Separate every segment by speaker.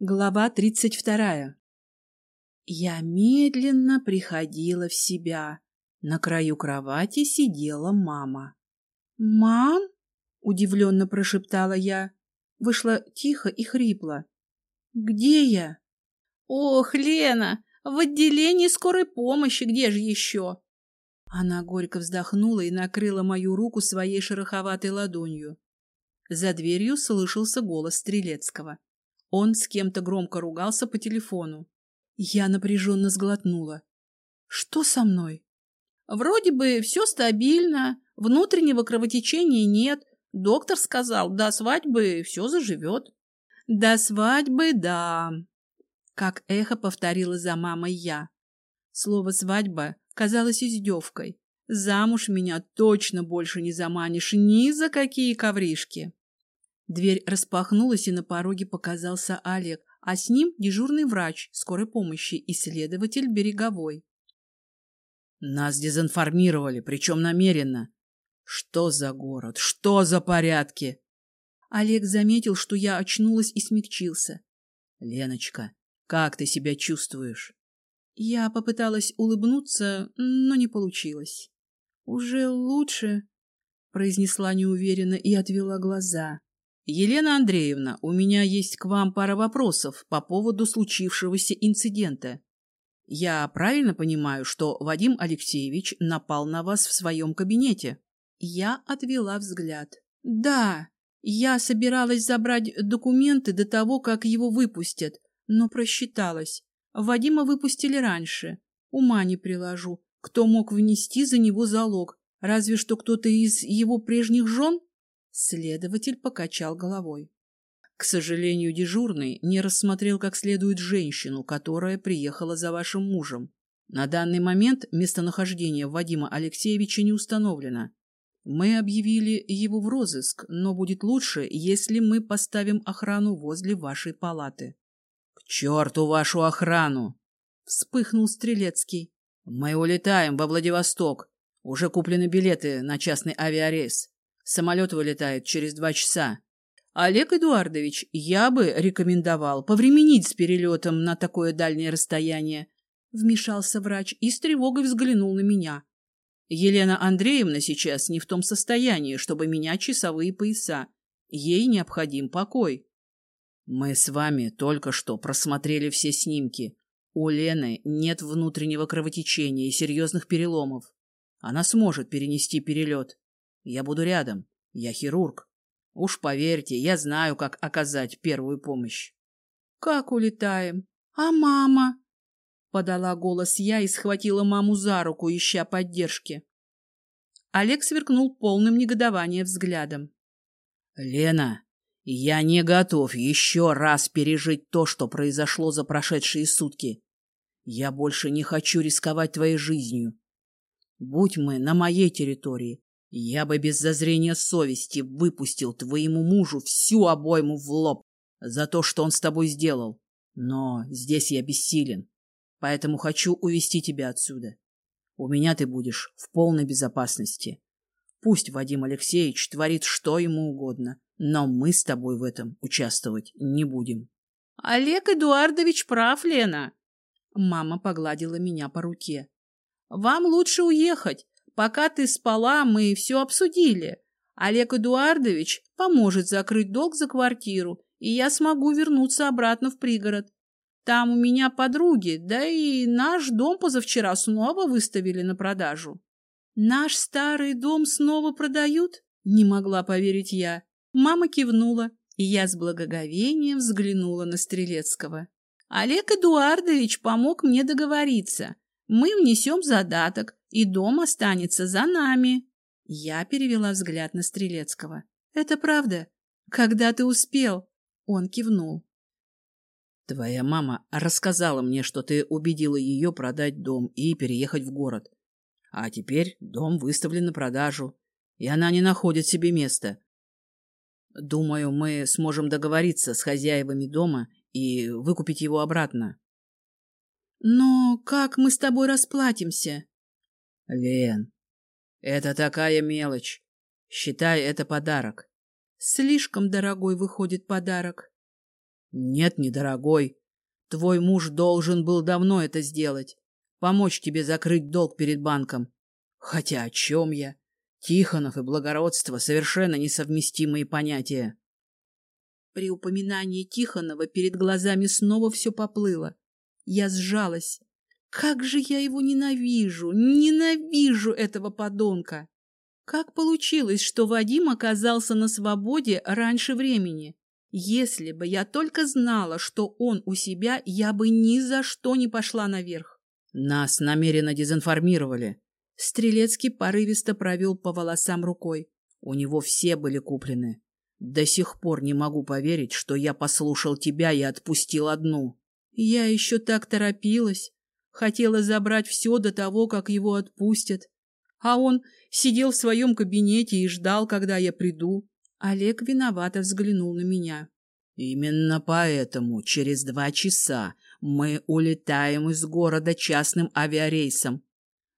Speaker 1: Глава тридцать вторая. Я медленно приходила в себя. На краю кровати сидела мама. «Мам?» — удивленно прошептала я. Вышла тихо и хрипло. «Где я?» «Ох, Лена, в отделении скорой помощи, где же еще?» Она горько вздохнула и накрыла мою руку своей шероховатой ладонью. За дверью слышался голос Стрелецкого. Он с кем-то громко ругался по телефону. Я напряженно сглотнула. Что со мной? Вроде бы все стабильно, внутреннего кровотечения нет. Доктор сказал, до свадьбы все заживет. До свадьбы, да. Как эхо повторила за мамой я. Слово «свадьба» казалось издевкой. Замуж меня точно больше не заманишь ни за какие ковришки. Дверь распахнулась, и на пороге показался Олег, а с ним дежурный врач скорой помощи и следователь береговой.
Speaker 2: Нас дезинформировали, причем намеренно. Что за город? Что за порядки?
Speaker 1: Олег заметил, что я очнулась и смягчился.
Speaker 2: Леночка, как ты себя чувствуешь?
Speaker 1: Я попыталась улыбнуться, но не получилось. Уже лучше, произнесла неуверенно и отвела глаза.
Speaker 2: Елена Андреевна, у меня есть к вам пара вопросов по поводу случившегося инцидента. Я правильно понимаю, что Вадим Алексеевич напал на вас в своем кабинете?
Speaker 1: Я отвела взгляд. Да, я собиралась забрать документы до того, как его выпустят, но просчиталась. Вадима выпустили раньше. Ума не приложу. Кто мог внести за него залог? Разве что кто-то из его прежних жен? Следователь покачал головой.
Speaker 2: К сожалению, дежурный не рассмотрел как следует женщину, которая приехала за вашим мужем. На данный момент местонахождение Вадима Алексеевича не установлено. Мы объявили его в розыск, но будет лучше, если мы поставим охрану возле вашей палаты. — К черту вашу охрану! — вспыхнул Стрелецкий. — Мы улетаем во Владивосток. Уже куплены билеты на частный авиарейс. Самолет вылетает через два часа. Олег Эдуардович, я бы рекомендовал повременить с перелетом на такое дальнее расстояние. Вмешался врач и с тревогой взглянул на меня. Елена Андреевна сейчас не в том состоянии, чтобы менять часовые пояса. Ей необходим покой. Мы с вами только что просмотрели все снимки. У Лены нет внутреннего кровотечения и серьезных переломов. Она сможет перенести перелет. Я буду рядом. Я хирург. Уж поверьте, я знаю, как оказать первую помощь.
Speaker 1: Как улетаем? А мама? Подала голос я и схватила маму за руку, ища поддержки. Олег сверкнул полным негодования взглядом.
Speaker 2: Лена, я не готов еще раз пережить то, что произошло за прошедшие сутки. Я больше не хочу рисковать твоей жизнью. Будь мы на моей территории, я бы без зазрения совести выпустил твоему мужу всю обойму в лоб за то, что он с тобой сделал. Но здесь я бессилен, поэтому хочу увести тебя отсюда. У меня ты будешь в полной безопасности. Пусть Вадим Алексеевич творит что ему угодно, но мы с тобой в этом участвовать не будем.
Speaker 1: — Олег Эдуардович прав, Лена. Мама погладила меня по руке. — Вам лучше уехать. Пока ты спала, мы все обсудили. Олег Эдуардович поможет закрыть долг за квартиру, и я смогу вернуться обратно в пригород. Там у меня подруги, да и наш дом позавчера снова выставили на продажу. Наш старый дом снова продают? Не могла поверить я. Мама кивнула, и я с благоговением взглянула на Стрелецкого. Олег Эдуардович помог мне договориться. Мы внесем задаток, и дом останется за нами. Я перевела взгляд на Стрелецкого. Это правда? Когда ты успел? Он кивнул.
Speaker 2: Твоя мама рассказала мне, что ты убедила ее продать дом и переехать в город. А теперь дом выставлен на продажу, и она не находит себе места. Думаю, мы сможем договориться с хозяевами дома и выкупить его обратно.
Speaker 1: Но как мы с тобой расплатимся?
Speaker 2: Лен, это такая мелочь. Считай это подарок.
Speaker 1: Слишком дорогой выходит подарок.
Speaker 2: Нет, недорогой. Твой муж должен был давно это сделать. Помочь тебе закрыть долг перед банком. Хотя о чем я? Тихонов и благородство — совершенно несовместимые понятия.
Speaker 1: При упоминании Тихонова перед глазами снова все поплыло. Я сжалась. Как же я его ненавижу! Ненавижу этого подонка! Как получилось, что Вадим оказался на свободе раньше времени? Если бы я только знала, что он у себя, я бы ни за что не пошла наверх.
Speaker 2: Нас намеренно дезинформировали.
Speaker 1: Стрелецкий порывисто провел по волосам рукой.
Speaker 2: У него все были куплены. До сих пор не могу поверить, что я послушал тебя и отпустил одну.
Speaker 1: Я еще так торопилась. Хотела забрать все до того, как его отпустят. А он сидел в своем кабинете и ждал, когда я приду. Олег виновато взглянул на меня.
Speaker 2: Именно поэтому через два часа мы улетаем из города частным авиарейсом.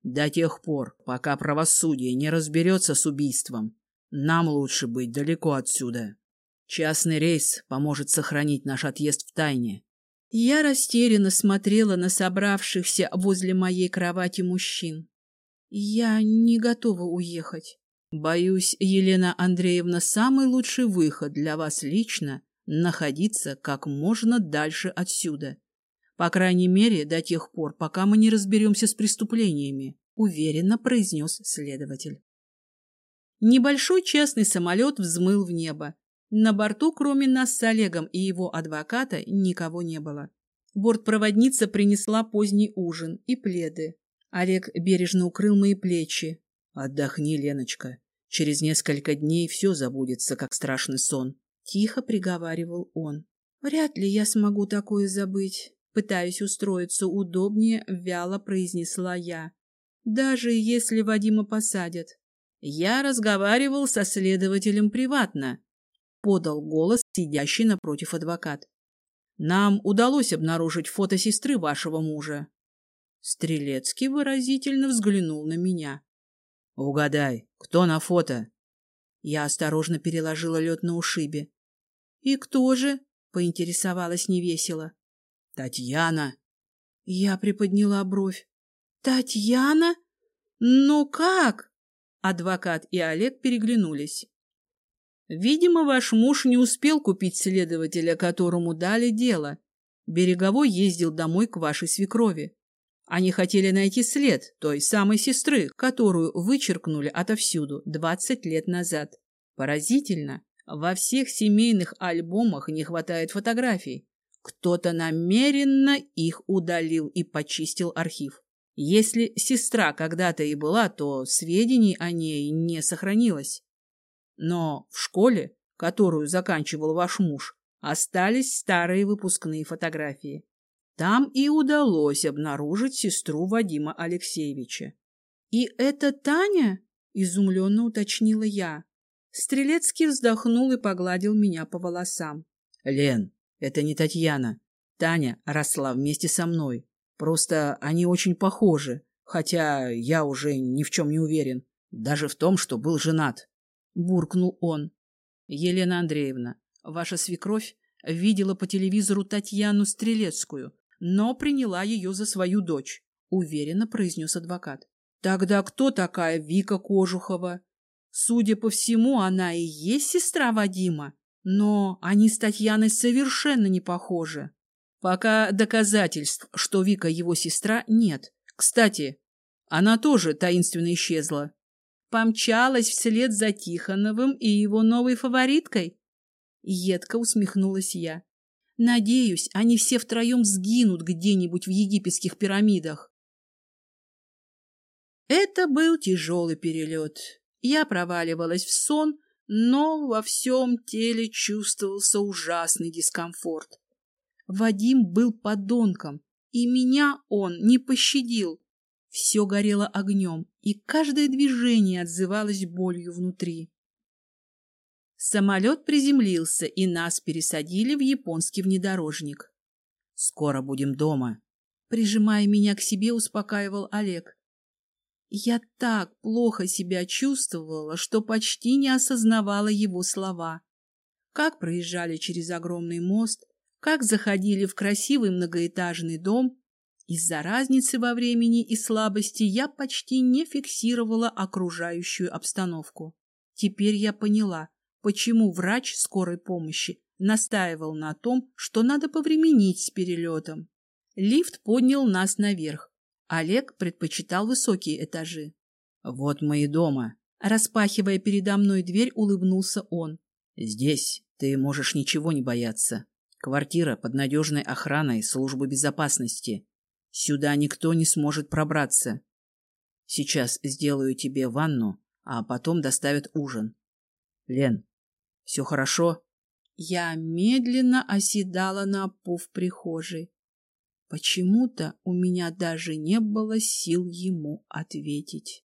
Speaker 2: До тех пор, пока правосудие не разберется с убийством, нам лучше быть далеко отсюда. Частный рейс поможет сохранить наш отъезд в тайне.
Speaker 1: Я растерянно смотрела на собравшихся возле моей кровати мужчин. Я не готова уехать. Боюсь, Елена Андреевна, самый лучший выход для вас лично — находиться как можно дальше отсюда. По крайней мере, до тех пор, пока мы не разберемся с преступлениями, уверенно произнес следователь. Небольшой частный самолет взмыл в небо. На борту, кроме нас с Олегом и его адвоката, никого не было. Бортпроводница принесла поздний ужин и пледы. Олег бережно укрыл мои плечи.
Speaker 2: «Отдохни, Леночка. Через несколько дней все забудется, как страшный сон», —
Speaker 1: тихо приговаривал он. «Вряд ли я смогу такое забыть». Пытаясь устроиться удобнее, вяло произнесла я. Даже если Вадима посадят. Я разговаривал со следователем приватно. Подал голос сидящий напротив адвокат. Нам удалось обнаружить фото сестры вашего мужа. Стрелецкий выразительно взглянул на меня.
Speaker 2: Угадай, кто на фото?
Speaker 1: Я осторожно переложила лед на ушибе. И кто же? Поинтересовалась невесело.
Speaker 2: Татьяна.
Speaker 1: Я приподняла бровь. Татьяна? Ну как? Адвокат и Олег переглянулись. Видимо, ваш муж не успел купить следователя, которому дали дело. Береговой ездил домой к вашей свекрови. Они хотели найти след той самой сестры, которую вычеркнули отовсюду двадцать лет назад. Поразительно, во всех семейных альбомах не хватает фотографий. Кто-то намеренно их удалил и почистил архив. Если сестра когда-то и была, то сведений о ней не сохранилось. Но в школе, которую заканчивал ваш муж, остались старые выпускные фотографии. Там и удалось обнаружить сестру Вадима Алексеевича. «И это Таня?» — изумленно уточнила я. Стрелецкий вздохнул и погладил меня по волосам.
Speaker 2: «Лен, это не Татьяна. Таня росла вместе со мной. Просто они очень похожи, хотя я уже ни в чем не уверен. Даже в том, что был женат.
Speaker 1: Буркнул он. Елена Андреевна, ваша свекровь видела по телевизору Татьяну Стрелецкую, но приняла ее за свою дочь, уверенно произнес адвокат. Тогда кто такая Вика Кожухова? Судя по всему, она и есть сестра Вадима. Но они с Татьяной совершенно не похожи. Пока доказательств, что Вика его сестра, нет. Кстати, она тоже таинственно исчезла. Помчалась вслед за Тихоновым и его новой фавориткой. Едко усмехнулась я. Надеюсь, они все втроем сгинут где-нибудь в египетских пирамидах. Это был тяжелый перелет. Я проваливалась в сон, но во всем теле чувствовался ужасный дискомфорт. Вадим был подонком, и меня он не пощадил. Все горело огнем, и каждое движение отзывалось болью внутри. Самолет приземлился, и нас пересадили в японский внедорожник.
Speaker 2: «Скоро будем дома», —
Speaker 1: прижимая меня к себе, успокаивал Олег. Я так плохо себя чувствовала, что почти не осознавала его слова. Как проезжали через огромный мост, как заходили в красивый многоэтажный дом. Из-за разницы во времени и слабости я почти не фиксировала окружающую обстановку. Теперь я поняла, почему врач скорой помощи настаивал на том, что надо повременить с перелетом. Лифт поднял нас наверх. Олег предпочитал высокие этажи.
Speaker 2: «Вот мы и дома»,
Speaker 1: Распахивая передо мной дверь, улыбнулся он.
Speaker 2: «Здесь ты можешь ничего не бояться. Квартира под надежной охраной службы безопасности. Сюда никто не сможет пробраться. Сейчас сделаю тебе ванну, а потом доставят ужин. Лен, все хорошо?»
Speaker 1: Я медленно оседала на в прихожей. Почему-то у меня даже не было сил ему ответить.